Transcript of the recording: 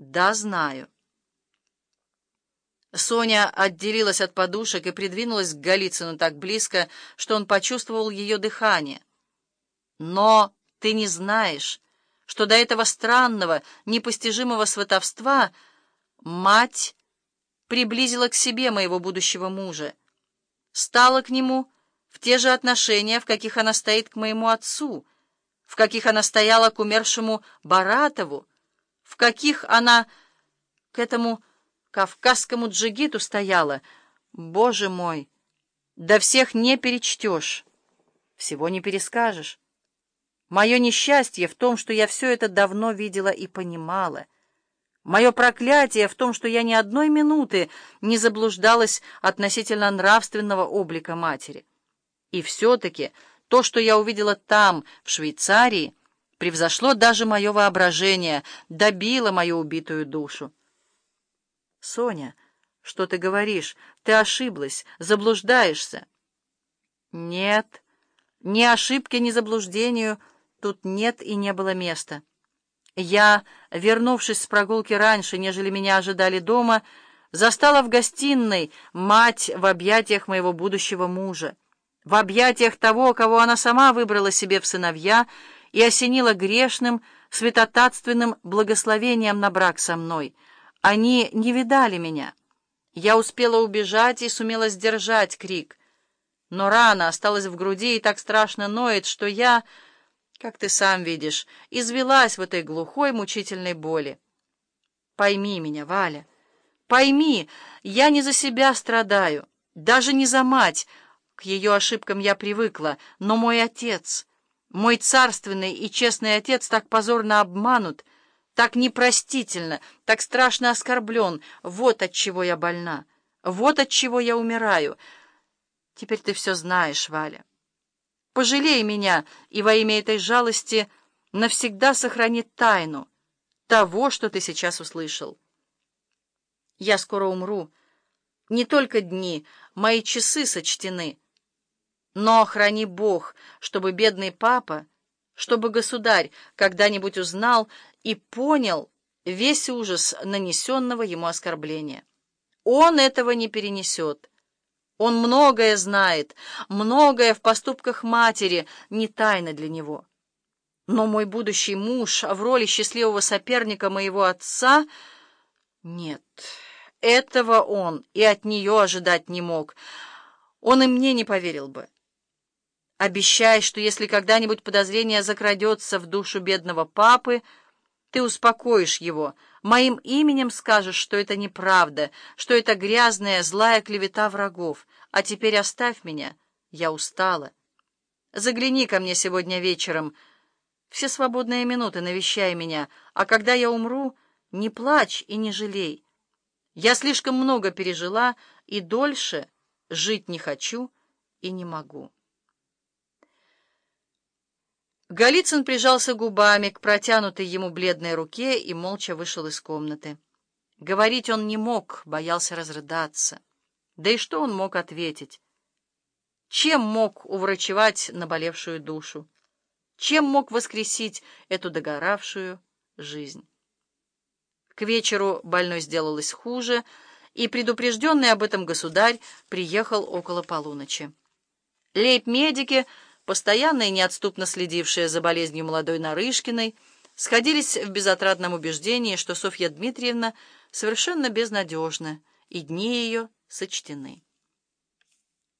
Да, знаю. Соня отделилась от подушек и придвинулась к Голицыну так близко, что он почувствовал ее дыхание. Но ты не знаешь, что до этого странного, непостижимого сватовства мать приблизила к себе моего будущего мужа, стала к нему в те же отношения, в каких она стоит к моему отцу, в каких она стояла к умершему Баратову, в каких она к этому кавказскому джигиту стояла. Боже мой, да всех не перечтешь, всего не перескажешь. Мое несчастье в том, что я все это давно видела и понимала. Мое проклятие в том, что я ни одной минуты не заблуждалась относительно нравственного облика матери. И все-таки то, что я увидела там, в Швейцарии, превзошло даже мое воображение, добило мою убитую душу. «Соня, что ты говоришь? Ты ошиблась, заблуждаешься». «Нет, ни ошибки, ни заблуждению тут нет и не было места. Я, вернувшись с прогулки раньше, нежели меня ожидали дома, застала в гостиной мать в объятиях моего будущего мужа, в объятиях того, кого она сама выбрала себе в сыновья и осенила грешным, святотатственным благословением на брак со мной — они не видали меня. Я успела убежать и сумела сдержать крик. Но рана осталась в груди и так страшно ноет, что я, как ты сам видишь, извелась в этой глухой мучительной боли. Пойми меня, Валя, пойми, я не за себя страдаю, даже не за мать. К ее ошибкам я привыкла, но мой отец, мой царственный и честный отец так позорно обманут, так непростительно, так страшно оскорблен. Вот от чего я больна, вот от чего я умираю. Теперь ты все знаешь, Валя. Пожалей меня и во имя этой жалости навсегда сохрани тайну того, что ты сейчас услышал. Я скоро умру. Не только дни, мои часы сочтены. Но храни Бог, чтобы бедный папа, чтобы государь когда-нибудь узнал, и понял весь ужас нанесенного ему оскорбления. Он этого не перенесет. Он многое знает, многое в поступках матери не тайна для него. Но мой будущий муж в роли счастливого соперника моего отца... Нет, этого он и от нее ожидать не мог. Он и мне не поверил бы. Обещай, что если когда-нибудь подозрение закрадется в душу бедного папы, ты успокоишь его, моим именем скажешь, что это неправда, что это грязная, злая клевета врагов. А теперь оставь меня, я устала. Загляни ко мне сегодня вечером. Все свободные минуты навещай меня, а когда я умру, не плачь и не жалей. Я слишком много пережила и дольше жить не хочу и не могу». Голицын прижался губами к протянутой ему бледной руке и молча вышел из комнаты. Говорить он не мог, боялся разрыдаться. Да и что он мог ответить? Чем мог уврачевать наболевшую душу? Чем мог воскресить эту догоравшую жизнь? К вечеру больной сделалось хуже, и предупрежденный об этом государь приехал около полуночи. Лейб-медики постоянно и неотступно следившие за болезнью молодой Нарышкиной, сходились в безотрадном убеждении, что Софья Дмитриевна совершенно безнадежна, и дни ее сочтены.